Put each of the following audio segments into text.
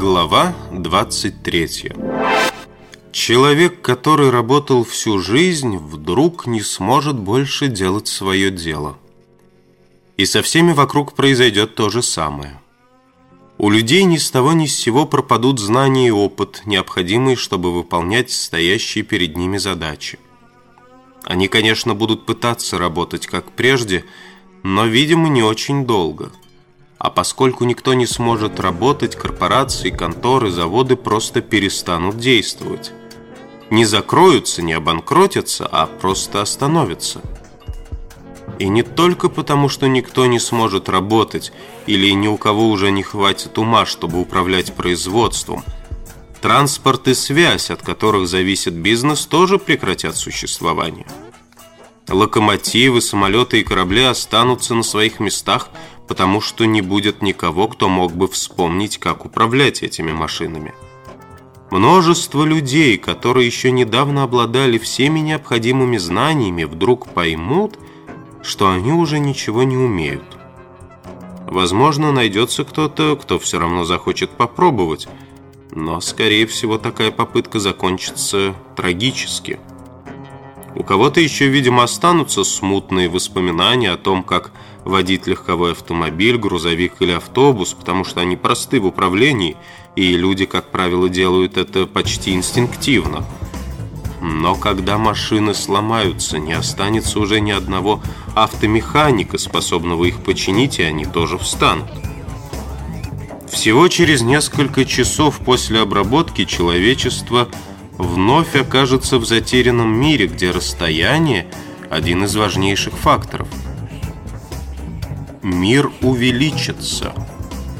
Глава 23 Человек, который работал всю жизнь, вдруг не сможет больше делать свое дело. И со всеми вокруг произойдет то же самое. У людей ни с того ни с сего пропадут знания и опыт, необходимые, чтобы выполнять стоящие перед ними задачи. Они, конечно, будут пытаться работать как прежде, но, видимо, не очень долго – а поскольку никто не сможет работать, корпорации, конторы, заводы просто перестанут действовать. Не закроются, не обанкротятся, а просто остановятся. И не только потому, что никто не сможет работать или ни у кого уже не хватит ума, чтобы управлять производством. Транспорт и связь, от которых зависит бизнес, тоже прекратят существование. Локомотивы, самолеты и корабли останутся на своих местах, потому что не будет никого, кто мог бы вспомнить, как управлять этими машинами. Множество людей, которые еще недавно обладали всеми необходимыми знаниями, вдруг поймут, что они уже ничего не умеют. Возможно, найдется кто-то, кто все равно захочет попробовать, но, скорее всего, такая попытка закончится трагически. У кого-то еще, видимо, останутся смутные воспоминания о том, как водить легковой автомобиль, грузовик или автобус, потому что они просты в управлении, и люди, как правило, делают это почти инстинктивно. Но когда машины сломаются, не останется уже ни одного автомеханика, способного их починить, и они тоже встанут. Всего через несколько часов после обработки человечество вновь окажется в затерянном мире, где расстояние – один из важнейших факторов – мир увеличится.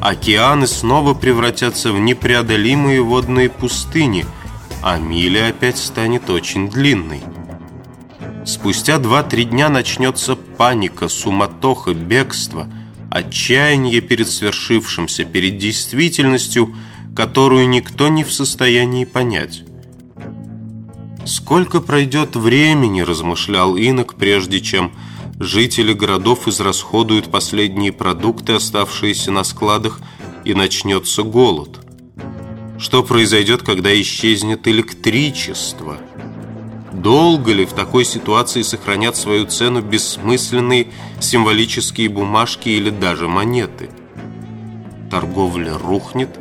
Океаны снова превратятся в непреодолимые водные пустыни, а миля опять станет очень длинной. Спустя 2-3 дня начнется паника, суматоха, бегство, отчаяние перед свершившимся, перед действительностью, которую никто не в состоянии понять. Сколько пройдет времени, размышлял инок, прежде чем жители городов израсходуют последние продукты, оставшиеся на складах, и начнется голод. Что произойдет, когда исчезнет электричество? Долго ли в такой ситуации сохранят свою цену бессмысленные символические бумажки или даже монеты? Торговля рухнет,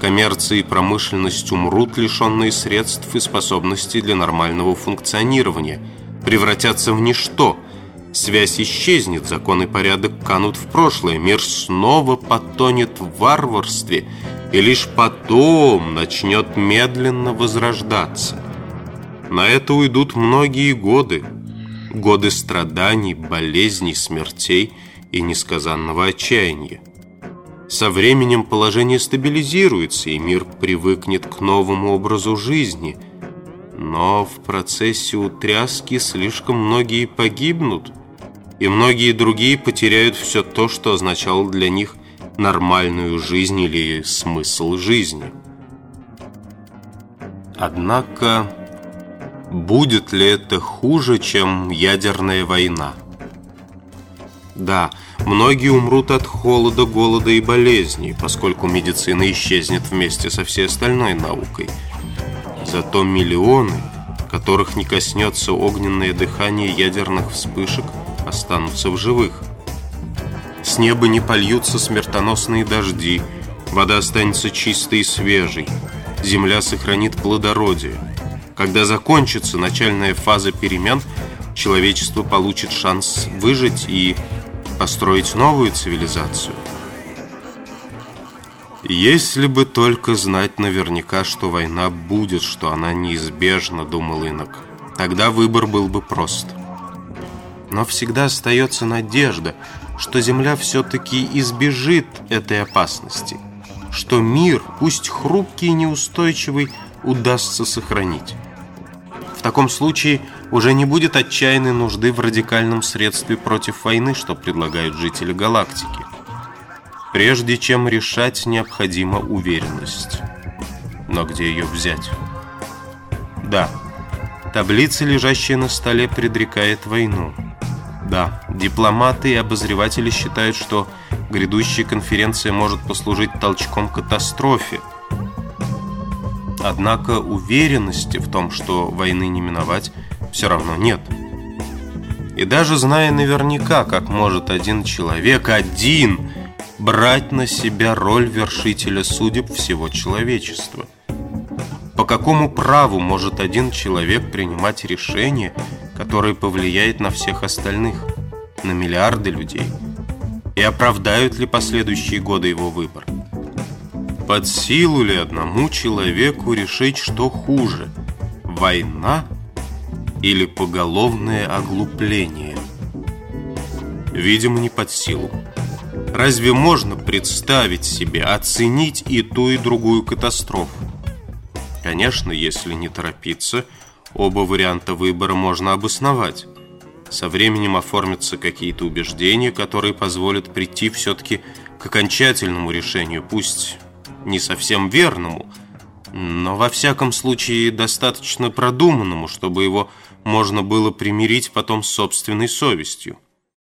коммерция и промышленность умрут, лишенные средств и способностей для нормального функционирования, превратятся в ничто – Связь исчезнет, закон и порядок канут в прошлое, мир снова потонет в варварстве и лишь потом начнет медленно возрождаться. На это уйдут многие годы, годы страданий, болезней, смертей и несказанного отчаяния. Со временем положение стабилизируется, и мир привыкнет к новому образу жизни. Но в процессе утряски слишком многие погибнут, и многие другие потеряют все то, что означало для них нормальную жизнь или смысл жизни. Однако, будет ли это хуже, чем ядерная война? Да, многие умрут от холода, голода и болезней, поскольку медицина исчезнет вместе со всей остальной наукой. Зато миллионы, которых не коснется огненное дыхание ядерных вспышек – останутся в живых. С неба не польются смертоносные дожди, вода останется чистой и свежей, земля сохранит плодородие. Когда закончится начальная фаза перемен, человечество получит шанс выжить и построить новую цивилизацию. Если бы только знать наверняка, что война будет, что она неизбежна, думал инок, тогда выбор был бы прост. Но всегда остается надежда, что Земля все-таки избежит этой опасности, что мир, пусть хрупкий и неустойчивый, удастся сохранить. В таком случае уже не будет отчаянной нужды в радикальном средстве против войны, что предлагают жители галактики. Прежде чем решать, необходима уверенность. Но где ее взять? Да, таблица, лежащая на столе, предрекает войну. Да, дипломаты и обозреватели считают, что грядущая конференция может послужить толчком катастрофе. Однако уверенности в том, что войны не миновать, все равно нет. И даже зная наверняка, как может один человек, один, брать на себя роль вершителя судеб всего человечества. По какому праву может один человек принимать решение, которое повлияет на всех остальных, на миллиарды людей? И оправдают ли последующие годы его выбор? Под силу ли одному человеку решить, что хуже – война или поголовное оглупление? Видимо, не под силу. Разве можно представить себе, оценить и ту, и другую катастрофу? Конечно, если не торопиться, оба варианта выбора можно обосновать. Со временем оформятся какие-то убеждения, которые позволят прийти все-таки к окончательному решению, пусть не совсем верному, но во всяком случае достаточно продуманному, чтобы его можно было примирить потом с собственной совестью.